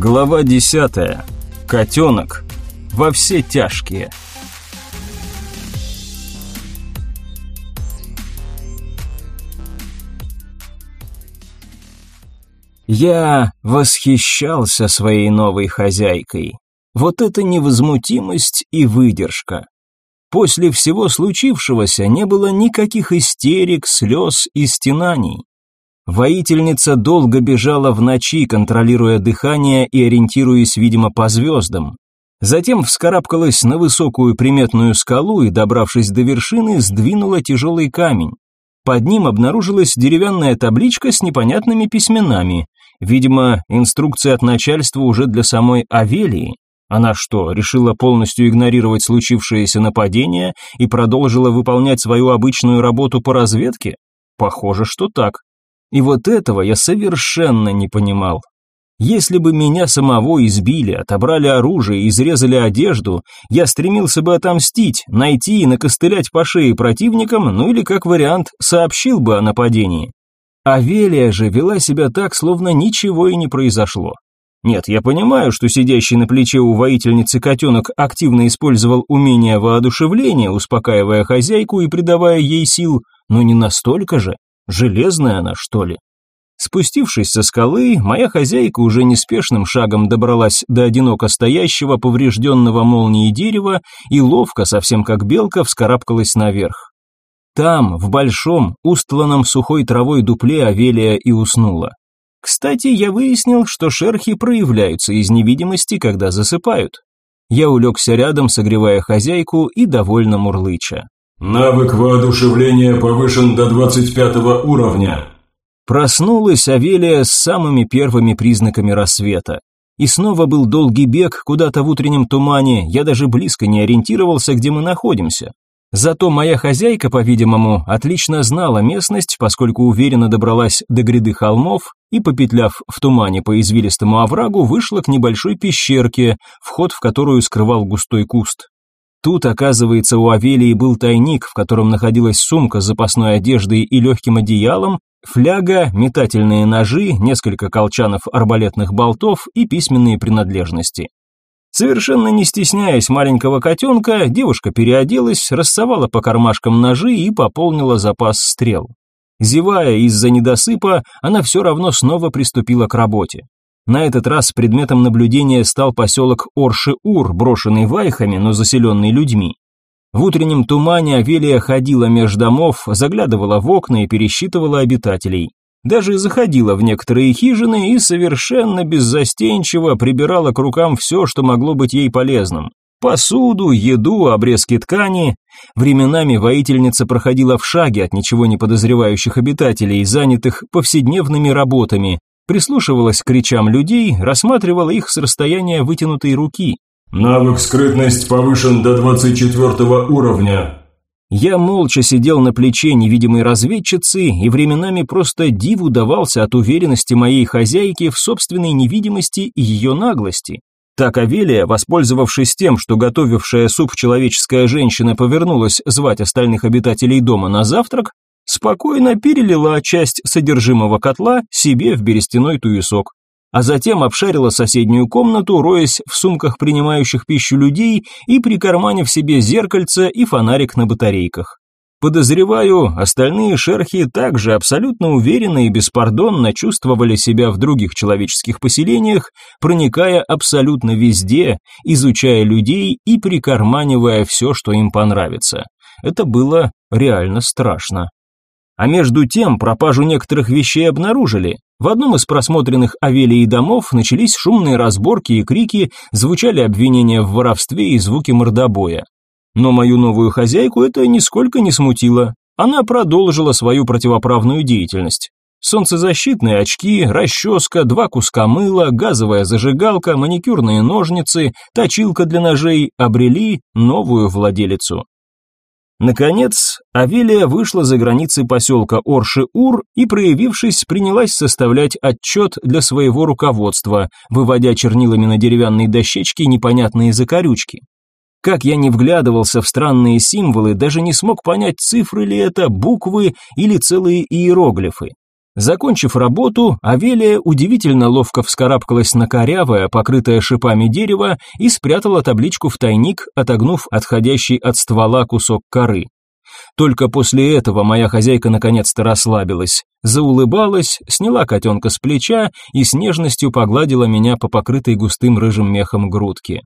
Глава десятая. Котенок. Во все тяжкие. Я восхищался своей новой хозяйкой. Вот это невозмутимость и выдержка. После всего случившегося не было никаких истерик, слез и стенаний. Воительница долго бежала в ночи, контролируя дыхание и ориентируясь, видимо, по звездам. Затем вскарабкалась на высокую приметную скалу и, добравшись до вершины, сдвинула тяжелый камень. Под ним обнаружилась деревянная табличка с непонятными письменами. Видимо, инструкция от начальства уже для самой Авелии. Она что, решила полностью игнорировать случившееся нападение и продолжила выполнять свою обычную работу по разведке? Похоже, что так. И вот этого я совершенно не понимал. Если бы меня самого избили, отобрали оружие и изрезали одежду, я стремился бы отомстить, найти и накостылять по шее противникам, ну или, как вариант, сообщил бы о нападении. Авелия же вела себя так, словно ничего и не произошло. Нет, я понимаю, что сидящий на плече у воительницы котенок активно использовал умение воодушевления, успокаивая хозяйку и придавая ей сил, но не настолько же. Железная она, что ли? Спустившись со скалы, моя хозяйка уже неспешным шагом добралась до одиноко стоящего поврежденного молнией дерева и ловко, совсем как белка, вскарабкалась наверх. Там, в большом, устланном сухой травой дупле Авелия и уснула. Кстати, я выяснил, что шерхи проявляются из невидимости, когда засыпают. Я улегся рядом, согревая хозяйку и довольно мурлыча. Навык воодушевления повышен до 25 уровня. Проснулась Авелия с самыми первыми признаками рассвета. И снова был долгий бег куда-то в утреннем тумане, я даже близко не ориентировался, где мы находимся. Зато моя хозяйка, по-видимому, отлично знала местность, поскольку уверенно добралась до гряды холмов и, попетляв в тумане по извилистому оврагу, вышла к небольшой пещерке, вход в которую скрывал густой куст. Тут, оказывается, у Авелии был тайник, в котором находилась сумка с запасной одеждой и легким одеялом, фляга, метательные ножи, несколько колчанов арбалетных болтов и письменные принадлежности. Совершенно не стесняясь маленького котенка, девушка переоделась, рассовала по кармашкам ножи и пополнила запас стрел. Зевая из-за недосыпа, она все равно снова приступила к работе. На этот раз предметом наблюдения стал поселок Орши-Ур, брошенный вайхами, но заселенный людьми. В утреннем тумане Авелия ходила меж домов, заглядывала в окна и пересчитывала обитателей. Даже заходила в некоторые хижины и совершенно беззастенчиво прибирала к рукам все, что могло быть ей полезным. Посуду, еду, обрезки ткани. Временами воительница проходила в шаге от ничего не подозревающих обитателей, занятых повседневными работами, прислушивалась к речам людей, рассматривала их с расстояния вытянутой руки. «Навык скрытность повышен до 24 уровня». Я молча сидел на плече невидимой разведчицы и временами просто диву давался от уверенности моей хозяйки в собственной невидимости и ее наглости. Так Авелия, воспользовавшись тем, что готовившая суп человеческая женщина повернулась звать остальных обитателей дома на завтрак, спокойно перелила часть содержимого котла себе в берестяной туесок, а затем обшарила соседнюю комнату, роясь в сумках принимающих пищу людей и прикарманив себе зеркальце и фонарик на батарейках. Подозреваю, остальные шерхи также абсолютно уверенно и беспардонно чувствовали себя в других человеческих поселениях, проникая абсолютно везде, изучая людей и прикарманивая все, что им понравится. Это было реально страшно. А между тем пропажу некоторых вещей обнаружили. В одном из просмотренных Авелии домов начались шумные разборки и крики, звучали обвинения в воровстве и звуки мордобоя. Но мою новую хозяйку это нисколько не смутило. Она продолжила свою противоправную деятельность. Солнцезащитные очки, расческа, два куска мыла, газовая зажигалка, маникюрные ножницы, точилка для ножей обрели новую владелицу. Наконец, Авелия вышла за границы поселка Орши-Ур и, проявившись, принялась составлять отчет для своего руководства, выводя чернилами на деревянной дощечке непонятные закорючки. Как я не вглядывался в странные символы, даже не смог понять, цифры ли это, буквы или целые иероглифы. Закончив работу, Авелия удивительно ловко вскарабкалась на корявое, покрытое шипами дерево и спрятала табличку в тайник, отогнув отходящий от ствола кусок коры. Только после этого моя хозяйка наконец-то расслабилась, заулыбалась, сняла котенка с плеча и с нежностью погладила меня по покрытой густым рыжим мехом грудке.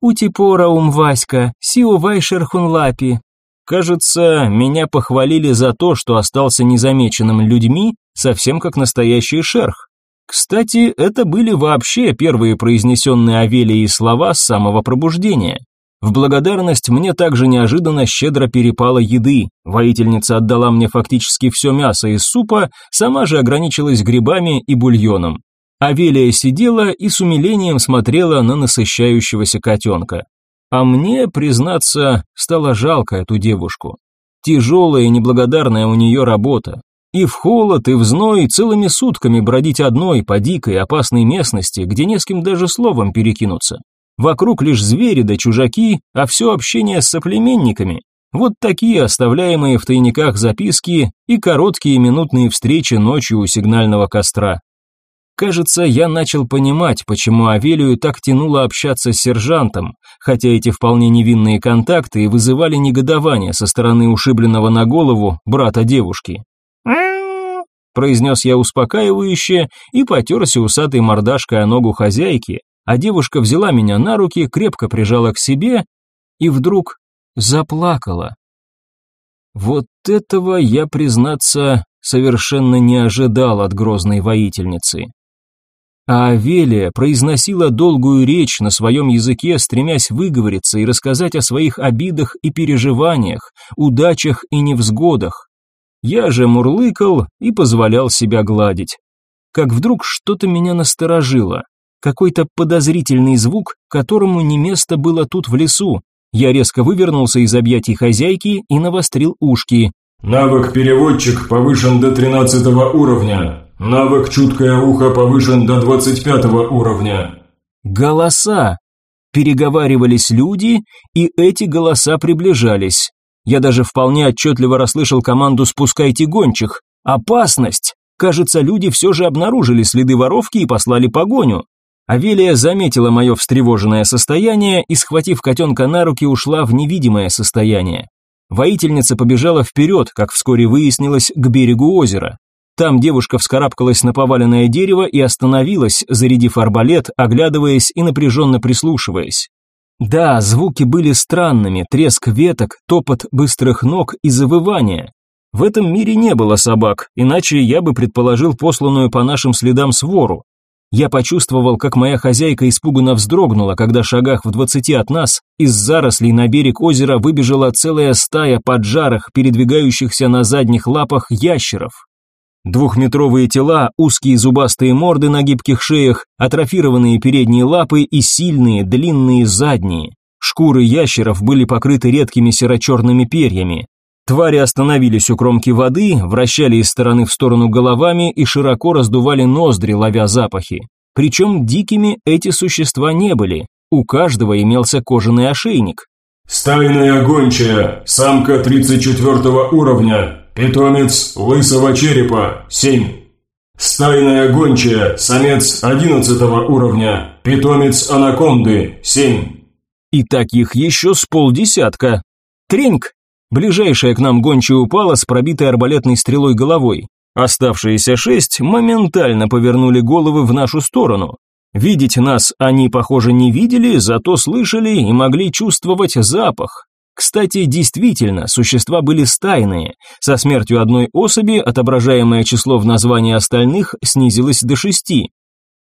«Утипора умваська, сио вайшер хунлапи». Кажется, меня похвалили за то, что остался незамеченным людьми, совсем как настоящий шерх. Кстати, это были вообще первые произнесенные Авелией слова с самого пробуждения. В благодарность мне также неожиданно щедро перепало еды. Воительница отдала мне фактически все мясо из супа, сама же ограничилась грибами и бульоном. Авелия сидела и с умилением смотрела на насыщающегося котенка. А мне, признаться, стало жалко эту девушку. Тяжелая и неблагодарная у нее работа. И в холод, и в зной целыми сутками бродить одной по дикой опасной местности, где не с кем даже словом перекинуться. Вокруг лишь звери да чужаки, а все общение с соплеменниками. Вот такие оставляемые в тайниках записки и короткие минутные встречи ночью у сигнального костра. Кажется, я начал понимать, почему Авелию так тянуло общаться с сержантом, хотя эти вполне невинные контакты и вызывали негодование со стороны ушибленного на голову брата девушки. Произнес я успокаивающе и потерся усатой мордашкой о ногу хозяйки, а девушка взяла меня на руки, крепко прижала к себе и вдруг заплакала. Вот этого я, признаться, совершенно не ожидал от грозной воительницы. А Авелия произносила долгую речь на своем языке, стремясь выговориться и рассказать о своих обидах и переживаниях, удачах и невзгодах. Я же мурлыкал и позволял себя гладить. Как вдруг что-то меня насторожило какой-то подозрительный звук, которому не место было тут в лесу. Я резко вывернулся из объятий хозяйки и навострил ушки. Навык переводчик повышен до 13 уровня. Навык чуткое ухо повышен до 25 уровня. Голоса. Переговаривались люди, и эти голоса приближались. Я даже вполне отчетливо расслышал команду «Спускайте гончих». Опасность! Кажется, люди все же обнаружили следы воровки и послали погоню. Авелия заметила мое встревоженное состояние и, схватив котенка на руки, ушла в невидимое состояние. Воительница побежала вперед, как вскоре выяснилось, к берегу озера. Там девушка вскарабкалась на поваленное дерево и остановилась, зарядив арбалет, оглядываясь и напряженно прислушиваясь. Да, звуки были странными, треск веток, топот быстрых ног и завывание. В этом мире не было собак, иначе я бы предположил посланную по нашим следам свору. Я почувствовал, как моя хозяйка испуганно вздрогнула, когда шагах в двадцати от нас из зарослей на берег озера выбежала целая стая поджарых, передвигающихся на задних лапах ящеров. Двухметровые тела, узкие зубастые морды на гибких шеях, атрофированные передние лапы и сильные длинные задние. Шкуры ящеров были покрыты редкими серо-черными перьями. Твари остановились у кромки воды, вращали из стороны в сторону головами и широко раздували ноздри, ловя запахи. Причем дикими эти существа не были, у каждого имелся кожаный ошейник. «Стайная гончая, самка 34 уровня, питомец лысого черепа, 7. Стайная гончая, самец 11 уровня, питомец анаконды, 7». И таких еще с полдесятка. Треньк, Ближайшая к нам гончая упала с пробитой арбалетной стрелой головой. Оставшиеся шесть моментально повернули головы в нашу сторону. Видеть нас они, похоже, не видели, зато слышали и могли чувствовать запах. Кстати, действительно, существа были стайные. Со смертью одной особи отображаемое число в названии остальных снизилось до шести.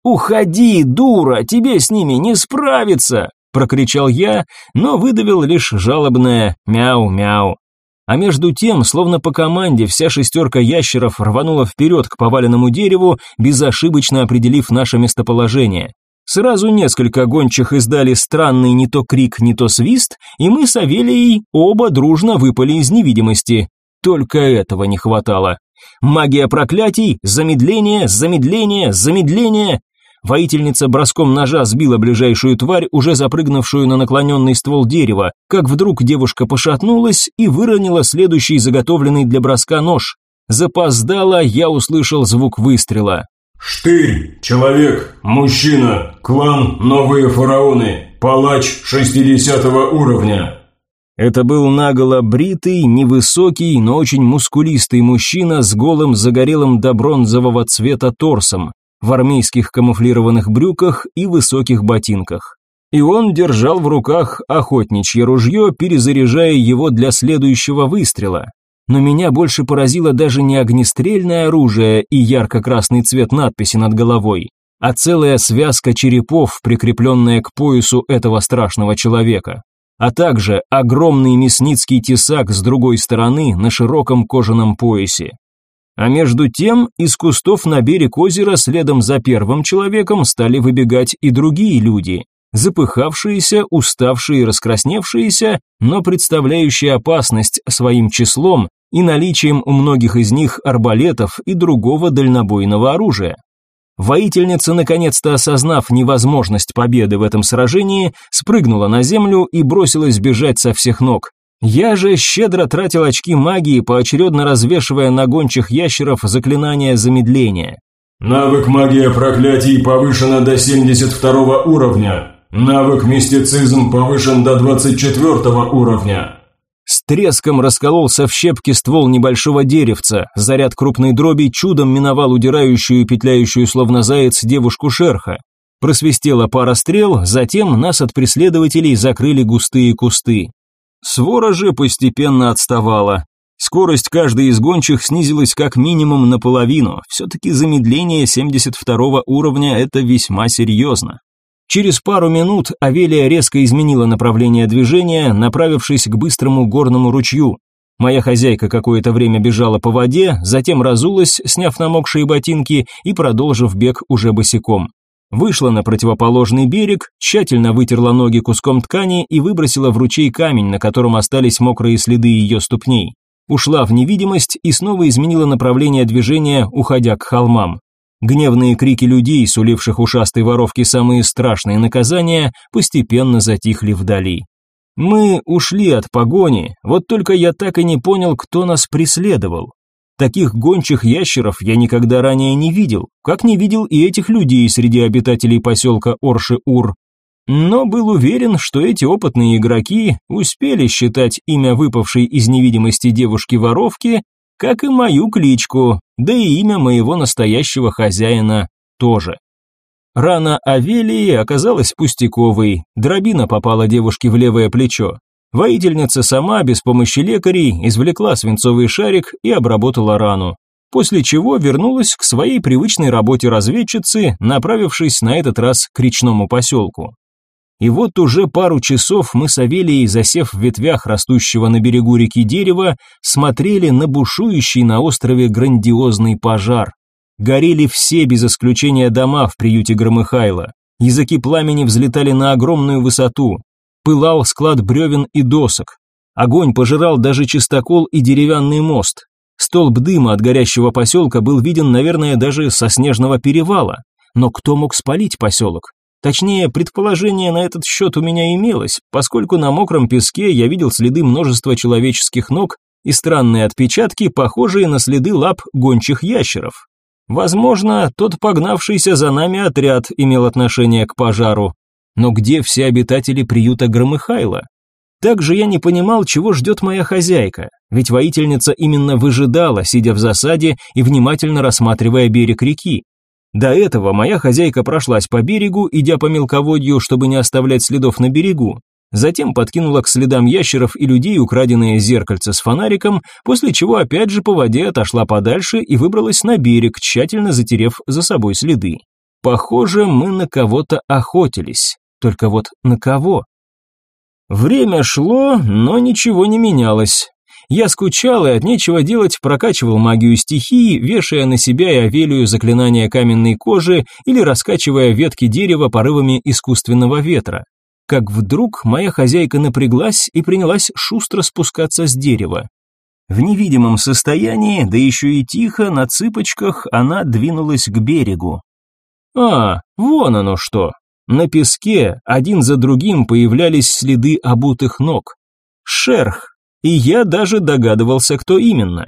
«Уходи, дура, тебе с ними не справиться!» прокричал я, но выдавил лишь жалобное «мяу-мяу». А между тем, словно по команде, вся шестерка ящеров рванула вперед к поваленному дереву, безошибочно определив наше местоположение. Сразу несколько гончих издали странный не то крик, не то свист, и мы с Авелией оба дружно выпали из невидимости. Только этого не хватало. Магия проклятий, замедление, замедление, замедление. Воительница броском ножа сбила ближайшую тварь, уже запрыгнувшую на наклоненный ствол дерева, как вдруг девушка пошатнулась и выронила следующий заготовленный для броска нож. Запоздало я услышал звук выстрела. «Штырь, человек, мужчина, клан Новые Фараоны, палач 60 уровня». Это был наголо бритый, невысокий, но очень мускулистый мужчина с голым загорелым до бронзового цвета торсом, в армейских камуфлированных брюках и высоких ботинках. И он держал в руках охотничье ружье, перезаряжая его для следующего выстрела. Но меня больше поразило даже не огнестрельное оружие и ярко-красный цвет надписи над головой, а целая связка черепов, прикрепленная к поясу этого страшного человека а также огромный мясницкий тесак с другой стороны на широком кожаном поясе. А между тем из кустов на берег озера следом за первым человеком стали выбегать и другие люди, запыхавшиеся, уставшие, раскрасневшиеся, но представляющие опасность своим числом и наличием у многих из них арбалетов и другого дальнобойного оружия. Воительница, наконец-то осознав невозможность победы в этом сражении, спрыгнула на землю и бросилась бежать со всех ног. Я же щедро тратил очки магии, поочередно развешивая на гончих ящеров заклинания замедления. Навык магия проклятий повышена до 72 уровня. Навык мистицизм повышен до 24 уровня. Треском раскололся в щепки ствол небольшого деревца, заряд крупной дроби чудом миновал удирающую и петляющую словно заяц девушку шерха. Просвистела пара стрел, затем нас от преследователей закрыли густые кусты. Свора же постепенно отставала. Скорость каждой из гончих снизилась как минимум наполовину, все-таки замедление 72 уровня – это весьма серьезно. Через пару минут Авелия резко изменила направление движения, направившись к быстрому горному ручью. Моя хозяйка какое-то время бежала по воде, затем разулась, сняв намокшие ботинки и продолжив бег уже босиком. Вышла на противоположный берег, тщательно вытерла ноги куском ткани и выбросила в ручей камень, на котором остались мокрые следы ее ступней. Ушла в невидимость и снова изменила направление движения, уходя к холмам. Гневные крики людей, суливших ушастой воровке самые страшные наказания, постепенно затихли вдали. Мы ушли от погони, вот только я так и не понял, кто нас преследовал. Таких гончих ящеров я никогда ранее не видел, как не видел и этих людей среди обитателей поселка Орши-Ур. Но был уверен, что эти опытные игроки успели считать имя выпавшей из невидимости девушки-воровки как и мою кличку, да и имя моего настоящего хозяина тоже. Рана Авелии оказалась пустяковой, дробина попала девушке в левое плечо. Воительница сама, без помощи лекарей, извлекла свинцовый шарик и обработала рану. После чего вернулась к своей привычной работе разведчицы, направившись на этот раз к речному поселку. И вот уже пару часов мы с Авелией, засев в ветвях растущего на берегу реки дерева, смотрели на бушующий на острове грандиозный пожар. Горели все без исключения дома в приюте Громыхайла. Языки пламени взлетали на огромную высоту. Пылал склад бревен и досок. Огонь пожирал даже чистокол и деревянный мост. Столб дыма от горящего поселка был виден, наверное, даже со снежного перевала. Но кто мог спалить поселок? Точнее, предположение на этот счет у меня имелось, поскольку на мокром песке я видел следы множества человеческих ног и странные отпечатки, похожие на следы лап гончих ящеров. Возможно, тот погнавшийся за нами отряд имел отношение к пожару. Но где все обитатели приюта Громыхайла? Также я не понимал, чего ждет моя хозяйка, ведь воительница именно выжидала, сидя в засаде и внимательно рассматривая берег реки. До этого моя хозяйка прошлась по берегу, идя по мелководью, чтобы не оставлять следов на берегу. Затем подкинула к следам ящеров и людей украденное зеркальце с фонариком, после чего опять же по воде отошла подальше и выбралась на берег, тщательно затерев за собой следы. Похоже, мы на кого-то охотились. Только вот на кого? Время шло, но ничего не менялось. Я скучал и от нечего делать прокачивал магию стихии, вешая на себя и Авелию заклинания каменной кожи или раскачивая ветки дерева порывами искусственного ветра. Как вдруг моя хозяйка напряглась и принялась шустро спускаться с дерева. В невидимом состоянии, да еще и тихо, на цыпочках, она двинулась к берегу. А, вон оно что. На песке один за другим появлялись следы обутых ног. Шерх, и я даже догадывался, кто именно.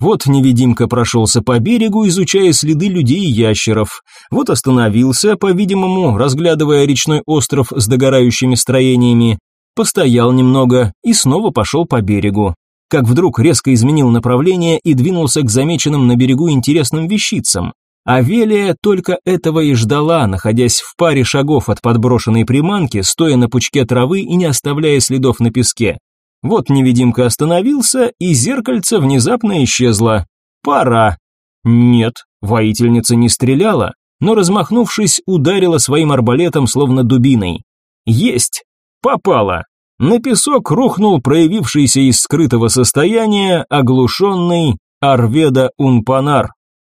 Вот невидимка прошелся по берегу, изучая следы людей и ящеров. Вот остановился, по-видимому, разглядывая речной остров с догорающими строениями. Постоял немного и снова пошел по берегу. Как вдруг резко изменил направление и двинулся к замеченным на берегу интересным вещицам. Авелия только этого и ждала, находясь в паре шагов от подброшенной приманки, стоя на пучке травы и не оставляя следов на песке. Вот невидимка остановился, и зеркальце внезапно исчезло. Пора. Нет, воительница не стреляла, но, размахнувшись, ударила своим арбалетом, словно дубиной. Есть. Попала. На песок рухнул проявившийся из скрытого состояния оглушенный Арведа Унпанар.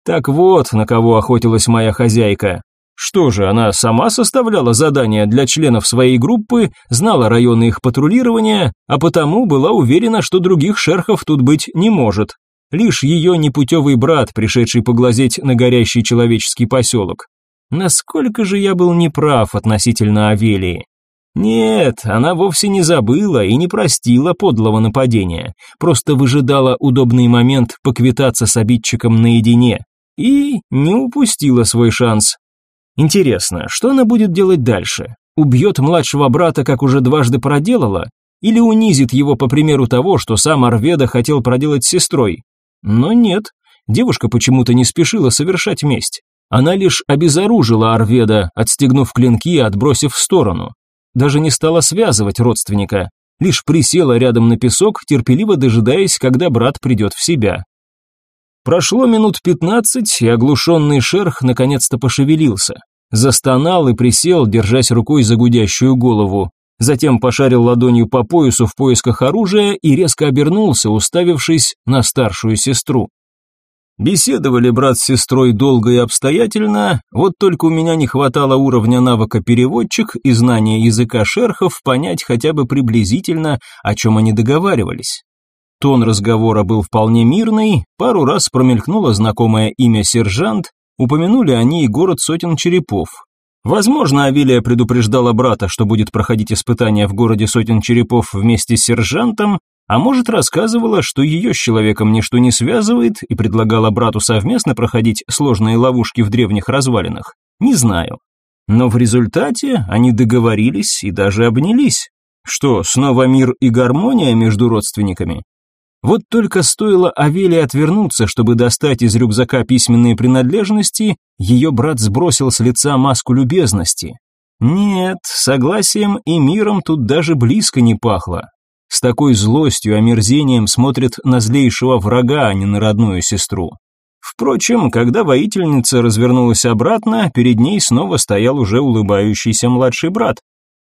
Так вот, на кого охотилась моя хозяйка. Что же, она сама составляла задания для членов своей группы, знала районы их патрулирования, а потому была уверена, что других шерхов тут быть не может. Лишь ее непутевый брат, пришедший поглазеть на горящий человеческий поселок. Насколько же я был неправ относительно Авелии. Нет, она вовсе не забыла и не простила подлого нападения, просто выжидала удобный момент поквитаться с обидчиком наедине и не упустила свой шанс. Интересно, что она будет делать дальше? Убьет младшего брата, как уже дважды проделала? Или унизит его по примеру того, что сам Арведа хотел проделать с сестрой? Но нет, девушка почему-то не спешила совершать месть. Она лишь обезоружила Арведа, отстегнув клинки и отбросив в сторону. Даже не стала связывать родственника, лишь присела рядом на песок, терпеливо дожидаясь, когда брат придет в себя. Прошло минут пятнадцать, и оглушенный шерх наконец-то пошевелился. Застонал и присел, держась рукой за гудящую голову. Затем пошарил ладонью по поясу в поисках оружия и резко обернулся, уставившись на старшую сестру. Беседовали брат с сестрой долго и обстоятельно, вот только у меня не хватало уровня навыка переводчик и знания языка шерхов понять хотя бы приблизительно, о чем они договаривались. Тон разговора был вполне мирный, пару раз промелькнуло знакомое имя сержант, упомянули они и город сотен черепов. Возможно, Авилия предупреждала брата, что будет проходить испытания в городе сотен черепов вместе с сержантом, а может рассказывала, что ее с человеком ничто не связывает и предлагала брату совместно проходить сложные ловушки в древних развалинах. Не знаю. Но в результате они договорились и даже обнялись. Что, снова мир и гармония между родственниками? Вот только стоило Авеле отвернуться, чтобы достать из рюкзака письменные принадлежности, ее брат сбросил с лица маску любезности. Нет, согласием и миром тут даже близко не пахло. С такой злостью, и омерзением смотрит на злейшего врага, а не на родную сестру. Впрочем, когда воительница развернулась обратно, перед ней снова стоял уже улыбающийся младший брат.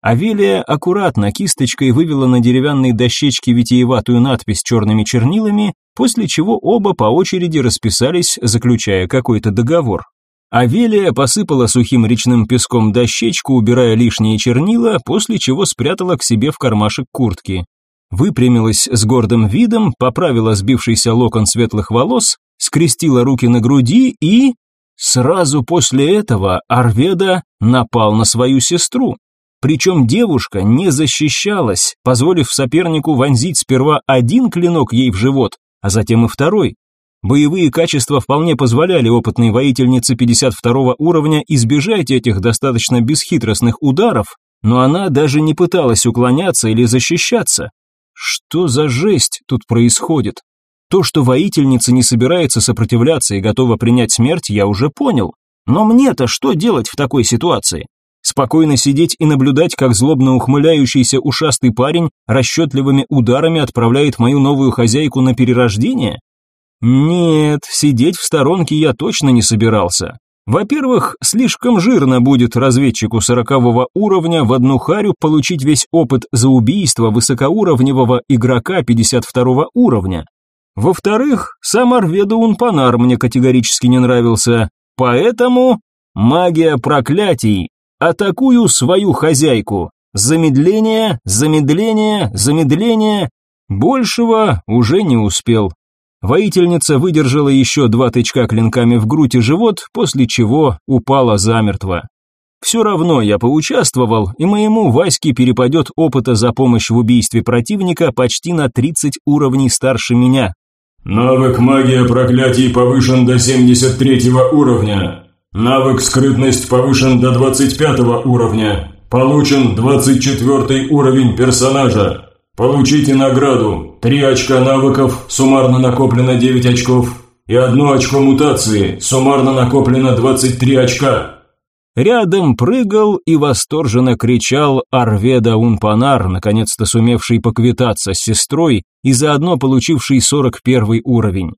Авелия аккуратно кисточкой вывела на деревянной дощечке витиеватую надпись черными чернилами, после чего оба по очереди расписались, заключая какой-то договор. Авелия посыпала сухим речным песком дощечку, убирая лишние чернила, после чего спрятала к себе в кармашек куртки. Выпрямилась с гордым видом, поправила сбившийся локон светлых волос, скрестила руки на груди и... Сразу после этого Арведа напал на свою сестру. Причем девушка не защищалась, позволив сопернику вонзить сперва один клинок ей в живот, а затем и второй. Боевые качества вполне позволяли опытной воительнице 52 уровня избежать этих достаточно бесхитростных ударов, но она даже не пыталась уклоняться или защищаться. Что за жесть тут происходит? То, что воительница не собирается сопротивляться и готова принять смерть, я уже понял. Но мне-то что делать в такой ситуации? Спокойно сидеть и наблюдать, как злобно ухмыляющийся ушастый парень расчетливыми ударами отправляет мою новую хозяйку на перерождение? Нет, сидеть в сторонке я точно не собирался. Во-первых, слишком жирно будет разведчику сорокового уровня в одну харю получить весь опыт за убийство высокоуровневого игрока 52 уровня. Во-вторых, сам Арведа Унпанар мне категорически не нравился, поэтому магия проклятий Атакую свою хозяйку. Замедление, замедление, замедление. Большего уже не успел. Воительница выдержала еще два тычка клинками в грудь и живот, после чего упала замертво. Все равно я поучаствовал, и моему Ваське перепадет опыта за помощь в убийстве противника почти на 30 уровней старше меня. Навык магия проклятий повышен до 73 уровня. Навык скрытность повышен до 25 уровня. Получен 24 уровень персонажа. Получите награду. 3 очка навыков, суммарно накоплено 9 очков. И одно очко мутации, суммарно накоплено 23 очка. Рядом прыгал и восторженно кричал Арведа Унпанар, наконец-то сумевший поквитаться с сестрой и заодно получивший 41 уровень.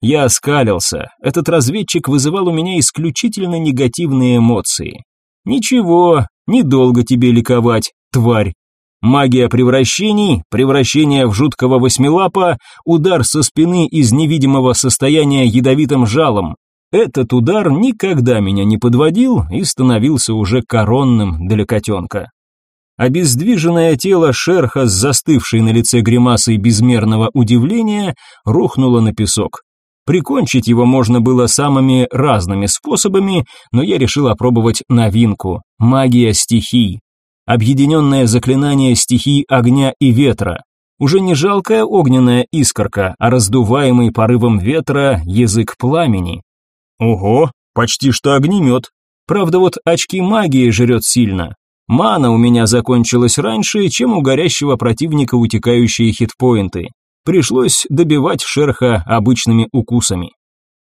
Я оскалился. Этот разведчик вызывал у меня исключительно негативные эмоции. Ничего, недолго тебе ликовать, тварь. Магия превращений, превращение в жуткого восьмилапа, удар со спины из невидимого состояния ядовитым жалом, этот удар никогда меня не подводил и становился уже коронным для котенка. Обездвиженное тело шерха с застывшей на лице гримасой безмерного удивления рухнуло на песок. Прикончить его можно было самыми разными способами, но я решил опробовать новинку – магия стихий. Объединенное заклинание стихий огня и ветра. Уже не жалкая огненная искорка, а раздуваемый порывом ветра язык пламени. Ого, почти что огнемет. Правда, вот очки магии жрет сильно. Мана у меня закончилась раньше, чем у горящего противника утекающие хитпоинты. Пришлось добивать шерха обычными укусами.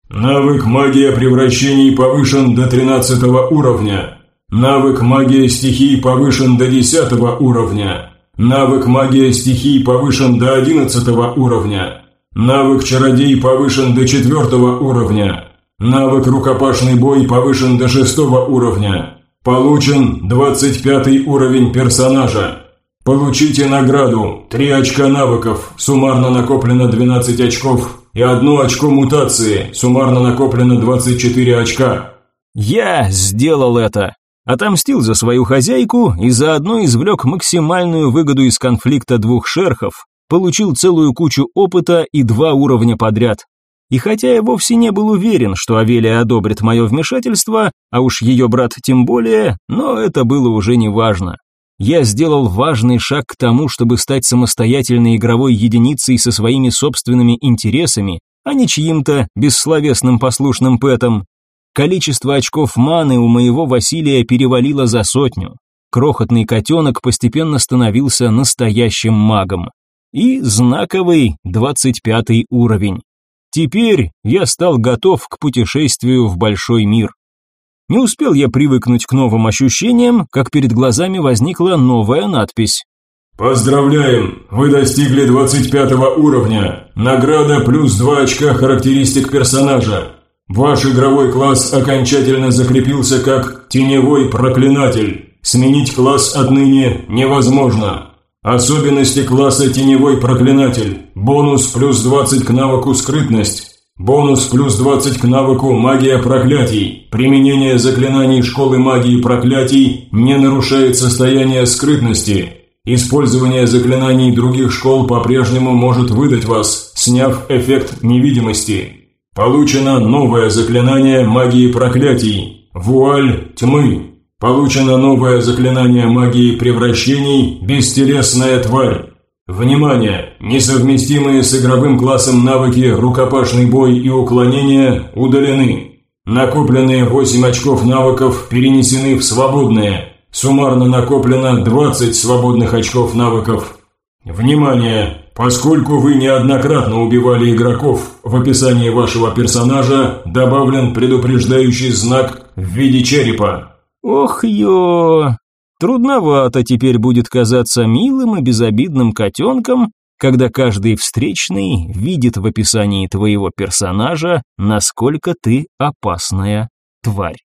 Навык магия превращений повышен до 13 уровня. Навык магия стихий повышен до 10 уровня. Навык магия стихий повышен до 11 уровня. Навык чародей повышен до 4 уровня. Навык рукопашный бой повышен до шестого уровня. Получен 25 уровень персонажа. Получите награду. 3 очка навыков, суммарно накоплено 12 очков. И одно очко мутации, суммарно накоплено 24 очка. Я сделал это. Отомстил за свою хозяйку и заодно извлек максимальную выгоду из конфликта двух шерхов. Получил целую кучу опыта и два уровня подряд. И хотя я вовсе не был уверен, что Авелия одобрит мое вмешательство, а уж ее брат тем более, но это было уже не важно. Я сделал важный шаг к тому, чтобы стать самостоятельной игровой единицей со своими собственными интересами, а не чьим-то бессловесным послушным пэтом. Количество очков маны у моего Василия перевалило за сотню. Крохотный котенок постепенно становился настоящим магом. И знаковый двадцать пятый уровень. Теперь я стал готов к путешествию в большой мир. Не успел я привыкнуть к новым ощущениям, как перед глазами возникла новая надпись. Поздравляем! Вы достигли 25 уровня. Награда плюс 2 очка характеристик персонажа. Ваш игровой класс окончательно закрепился как «Теневой проклинатель». Сменить класс отныне невозможно. Особенности класса «Теневой проклинатель». Бонус плюс 20 к навыку «Скрытность». Бонус плюс 20 к навыку «Магия проклятий». Применение заклинаний школы магии проклятий не нарушает состояние скрытности. Использование заклинаний других школ по-прежнему может выдать вас, сняв эффект невидимости. Получено новое заклинание магии проклятий. Вуаль тьмы. Получено новое заклинание магии превращений «Бестелесная тварь». Внимание! Несовместимые с игровым классом навыки «Рукопашный бой» и «Уклонение» удалены. Накопленные 8 очков навыков перенесены в свободные. Суммарно накоплено 20 свободных очков навыков. Внимание! Поскольку вы неоднократно убивали игроков, в описании вашего персонажа добавлен предупреждающий знак в виде черепа. Ох, ё! Трудновато теперь будет казаться милым и безобидным котенком, когда каждый встречный видит в описании твоего персонажа, насколько ты опасная тварь.